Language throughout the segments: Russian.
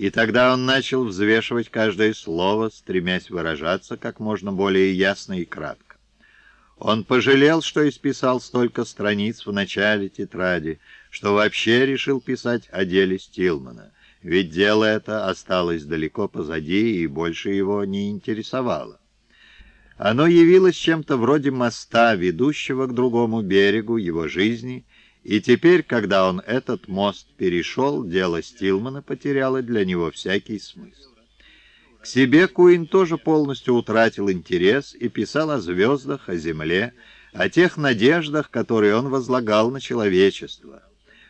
И тогда он начал взвешивать каждое слово, стремясь выражаться как можно более ясно и кратко. Он пожалел, что исписал столько страниц в начале тетради, что вообще решил писать о деле Стилмана, ведь дело это осталось далеко позади и больше его не интересовало. Оно явилось чем-то вроде моста, ведущего к другому берегу его жизни, и теперь, когда он этот мост перешел, дело Стилмана потеряло для него всякий смысл. К себе Куин тоже полностью утратил интерес и писал о звездах, о земле, о тех надеждах, которые он возлагал на человечество.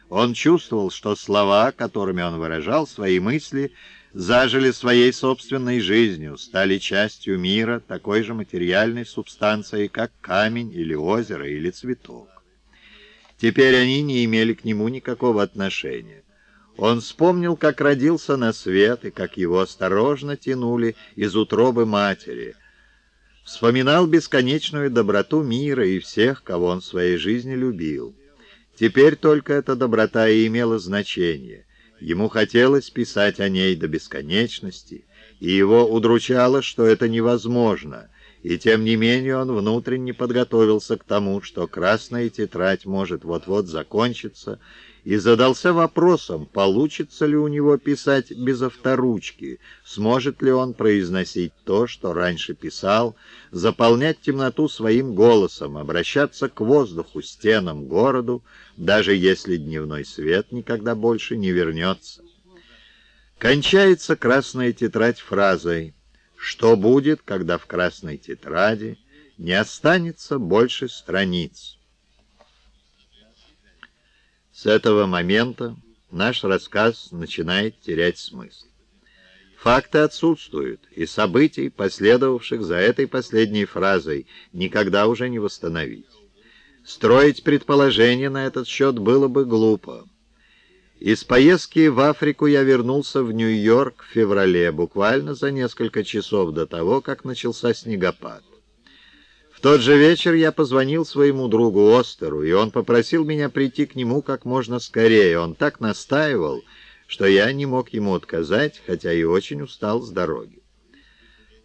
Он чувствовал, что слова, которыми он выражал свои мысли, зажили своей собственной жизнью, стали частью мира, такой же материальной субстанцией, как камень или озеро или цветок. Теперь они не имели к нему никакого отношения. Он вспомнил, как родился на свет и как его осторожно тянули из утробы матери. Вспоминал бесконечную доброту мира и всех, кого он в своей жизни любил. Теперь только эта доброта и имела значение. Ему хотелось писать о ней до бесконечности, и его удручало, что это невозможно, и тем не менее он внутренне подготовился к тому, что красная тетрадь может вот-вот закончиться, и задался вопросом, получится ли у него писать без авторучки, сможет ли он произносить то, что раньше писал, заполнять темноту своим голосом, обращаться к воздуху, стенам, городу, даже если дневной свет никогда больше не вернется. Кончается красная тетрадь фразой «Что будет, когда в красной тетради не останется больше страниц?» С этого момента наш рассказ начинает терять смысл. Факты отсутствуют, и событий, последовавших за этой последней фразой, никогда уже не восстановить. Строить предположения на этот счет было бы глупо. Из поездки в Африку я вернулся в Нью-Йорк в феврале, буквально за несколько часов до того, как начался снегопад. В тот же вечер я позвонил своему другу Остеру, и он попросил меня прийти к нему как можно скорее. Он так настаивал, что я не мог ему отказать, хотя и очень устал с дороги.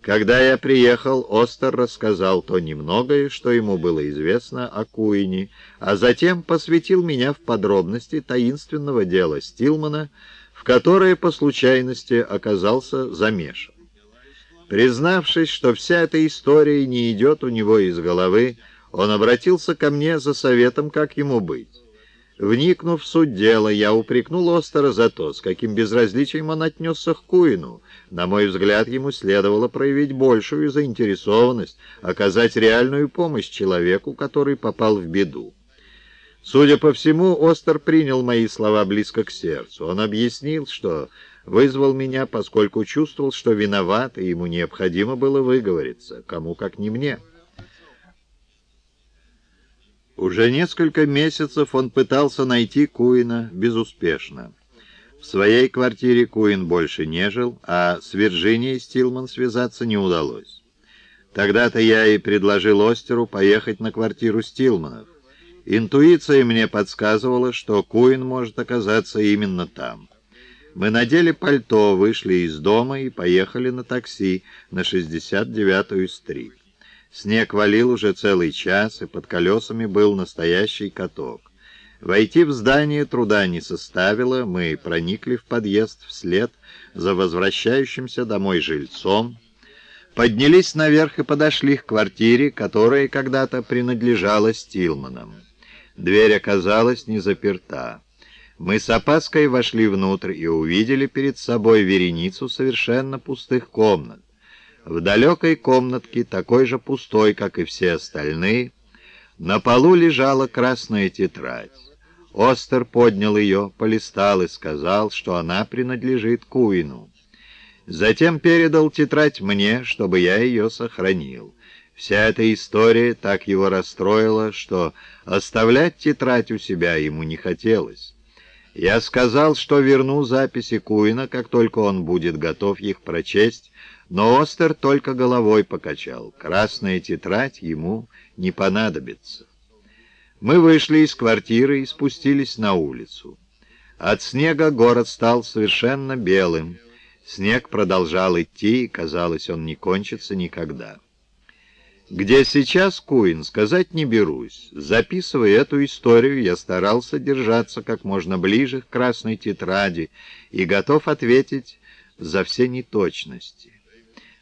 Когда я приехал, Остер рассказал то немногое, что ему было известно о Куине, а затем посвятил меня в подробности таинственного дела Стилмана, в которое по случайности оказался замешан. Признавшись, что вся эта история не идет у него из головы, он обратился ко мне за советом, как ему быть. Вникнув в суть дела, я упрекнул Остера за то, с каким безразличием он отнесся к Куину. На мой взгляд, ему следовало проявить большую заинтересованность, оказать реальную помощь человеку, который попал в беду. Судя по всему, Остер принял мои слова близко к сердцу. Он объяснил, что вызвал меня, поскольку чувствовал, что виноват, и ему необходимо было выговориться, кому как не мне. Уже несколько месяцев он пытался найти Куина безуспешно. В своей квартире Куин больше не жил, а с Вирджинией Стилман связаться не удалось. Тогда-то я и предложил Остеру поехать на квартиру Стилманов. Интуиция мне подсказывала, что Куин может оказаться именно там. Мы надели пальто, вышли из дома и поехали на такси на 69-ю стрит. Снег валил уже целый час, и под колесами был настоящий каток. Войти в здание труда не составило, мы проникли в подъезд вслед за возвращающимся домой жильцом, поднялись наверх и подошли к квартире, которая когда-то принадлежала Стилманам. Дверь оказалась не заперта. Мы с опаской вошли внутрь и увидели перед собой вереницу совершенно пустых комнат. В далекой комнатке, такой же пустой, как и все остальные, на полу лежала красная тетрадь. Остер поднял ее, полистал и сказал, что она принадлежит Куину. Затем передал тетрадь мне, чтобы я ее сохранил. Вся эта история так его расстроила, что оставлять тетрадь у себя ему не хотелось. Я сказал, что верну записи Куина, как только он будет готов их прочесть, но Остер только головой покачал. Красная тетрадь ему не понадобится. Мы вышли из квартиры и спустились на улицу. От снега город стал совершенно белым, Снег продолжал идти, и, казалось, он не кончится никогда. Где сейчас Куин, сказать не берусь. Записывая эту историю, я старался держаться как можно ближе к красной тетради и готов ответить за все неточности.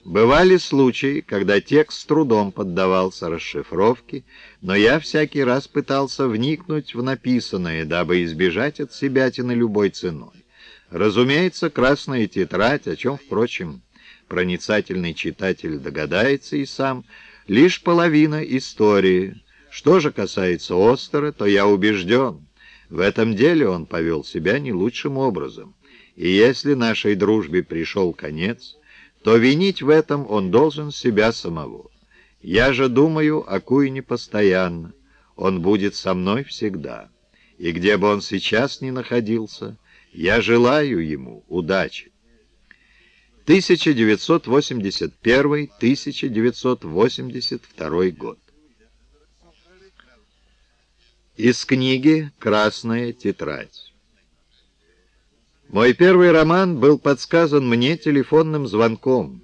Бывали случаи, когда текст с трудом поддавался расшифровке, но я всякий раз пытался вникнуть в написанное, дабы избежать от себя себятины любой ценой. Разумеется, красная тетрадь, о чем, впрочем, проницательный читатель догадается и сам, лишь половина истории. Что же касается Остера, то я убежден, в этом деле он повел себя не лучшим образом. И если нашей дружбе пришел конец, то винить в этом он должен себя самого. Я же думаю о Куине постоянно, он будет со мной всегда. И где бы он сейчас ни находился, я желаю ему удачи. 1981-1982 год. Из книги «Красная тетрадь». Мой первый роман был подсказан мне телефонным звонком.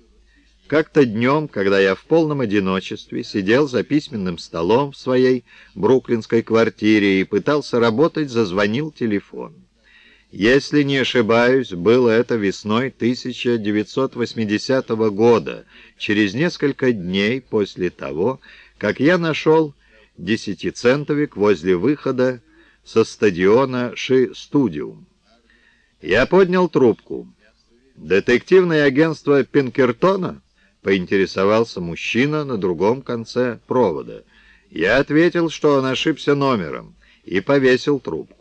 Как-то днем, когда я в полном одиночестве сидел за письменным столом в своей бруклинской квартире и пытался работать, зазвонил телефон. Если не ошибаюсь, было это весной 1980 года, через несколько дней после того, как я нашел десятицентовик возле выхода со стадиона Ши-Студиум. Я поднял трубку. «Детективное агентство Пинкертона?» — поинтересовался мужчина на другом конце провода. Я ответил, что он ошибся номером, и повесил трубку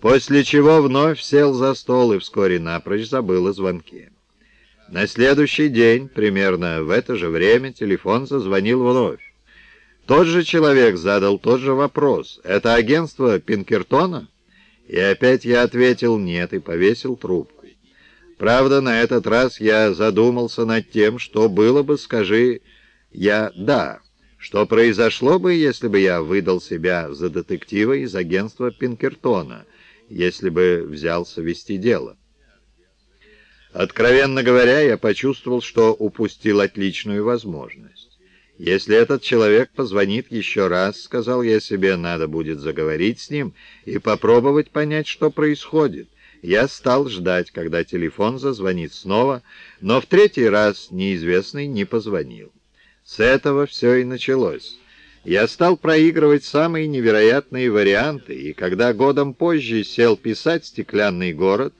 после чего вновь сел за стол и вскоре напрочь забыл о звонке. На следующий день, примерно в это же время, телефон зазвонил вновь. Тот же человек задал тот же вопрос. «Это агентство Пинкертона?» И опять я ответил «нет» и повесил трубку. Правда, на этот раз я задумался над тем, что было бы, скажи я «да». Что произошло бы, если бы я выдал себя за детектива из агентства Пинкертона — если бы взялся вести дело. Откровенно говоря, я почувствовал, что упустил отличную возможность. Если этот человек позвонит еще раз, сказал я себе, надо будет заговорить с ним и попробовать понять, что происходит. Я стал ждать, когда телефон зазвонит снова, но в третий раз неизвестный не позвонил. С этого все и началось. Я стал проигрывать самые невероятные варианты, и когда годом позже сел писать «Стеклянный город»,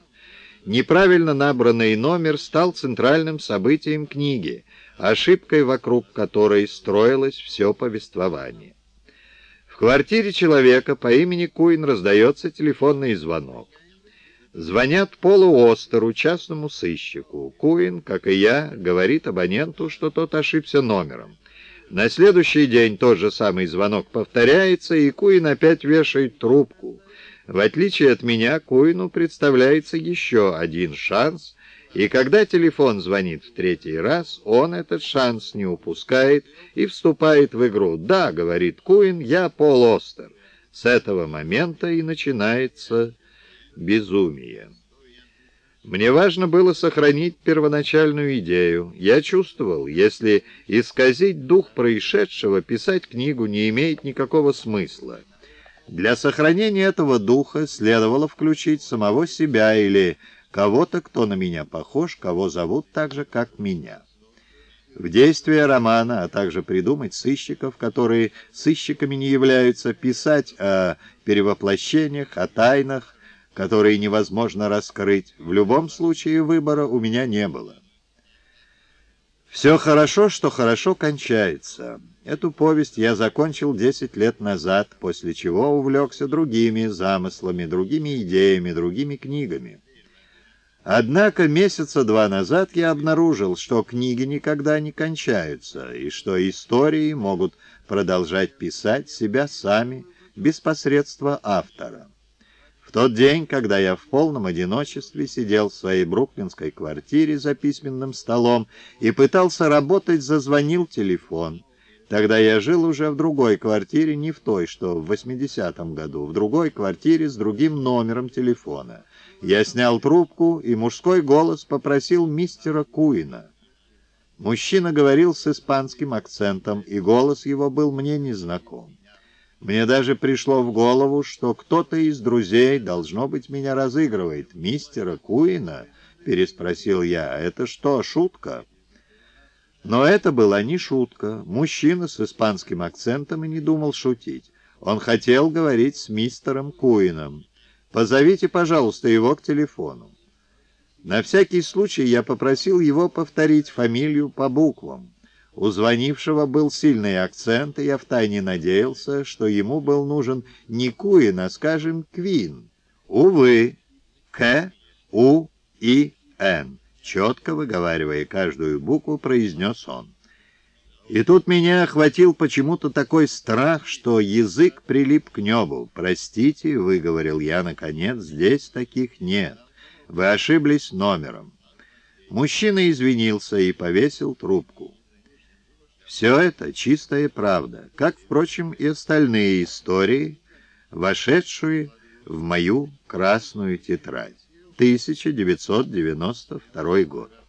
неправильно набранный номер стал центральным событием книги, ошибкой вокруг которой строилось все повествование. В квартире человека по имени Куин раздается телефонный звонок. Звонят Полу Остеру, частному сыщику. Куин, как и я, говорит абоненту, что тот ошибся номером. На следующий день тот же самый звонок повторяется, и Куин опять вешает трубку. В отличие от меня, Куину представляется еще один шанс, и когда телефон звонит в третий раз, он этот шанс не упускает и вступает в игру. «Да», — говорит Куин, — «я Пол Остер». С этого момента и начинается безумие. Мне важно было сохранить первоначальную идею. Я чувствовал, если исказить дух происшедшего, писать книгу не имеет никакого смысла. Для сохранения этого духа следовало включить самого себя или кого-то, кто на меня похож, кого зовут так же, как меня. В действие романа, а также придумать сыщиков, которые сыщиками не являются, писать о перевоплощениях, о тайнах, которые невозможно раскрыть. В любом случае выбора у меня не было. Все хорошо, что хорошо кончается. Эту повесть я закончил 10 лет назад, после чего увлекся другими замыслами, другими идеями, другими книгами. Однако месяца два назад я обнаружил, что книги никогда не кончаются, и что истории могут продолжать писать себя сами, без посредства автора. В тот день, когда я в полном одиночестве сидел в своей бруклинской квартире за письменным столом и пытался работать, зазвонил телефон. Тогда я жил уже в другой квартире, не в той, что в 80-м году, в другой квартире с другим номером телефона. Я снял трубку, и мужской голос попросил мистера Куина. Мужчина говорил с испанским акцентом, и голос его был мне незнаком. Мне даже пришло в голову, что кто-то из друзей, должно быть, меня разыгрывает. «Мистера Куина?» — переспросил я. «Это что, шутка?» Но это была не шутка. Мужчина с испанским акцентом и не думал шутить. Он хотел говорить с мистером Куином. «Позовите, пожалуйста, его к телефону». На всякий случай я попросил его повторить фамилию по буквам. У звонившего был сильный акцент, и я втайне надеялся, что ему был нужен не Куин, а, скажем, Квин. Увы, К, У, И, Н. Четко выговаривая каждую букву, произнес он. И тут меня охватил почему-то такой страх, что язык прилип к небу. «Простите», — выговорил я, наконец, — «здесь таких нет. Вы ошиблись номером». Мужчина извинился и повесил трубку. Все это чистая правда, как, впрочем, и остальные истории, вошедшие в мою красную тетрадь. 1992 год.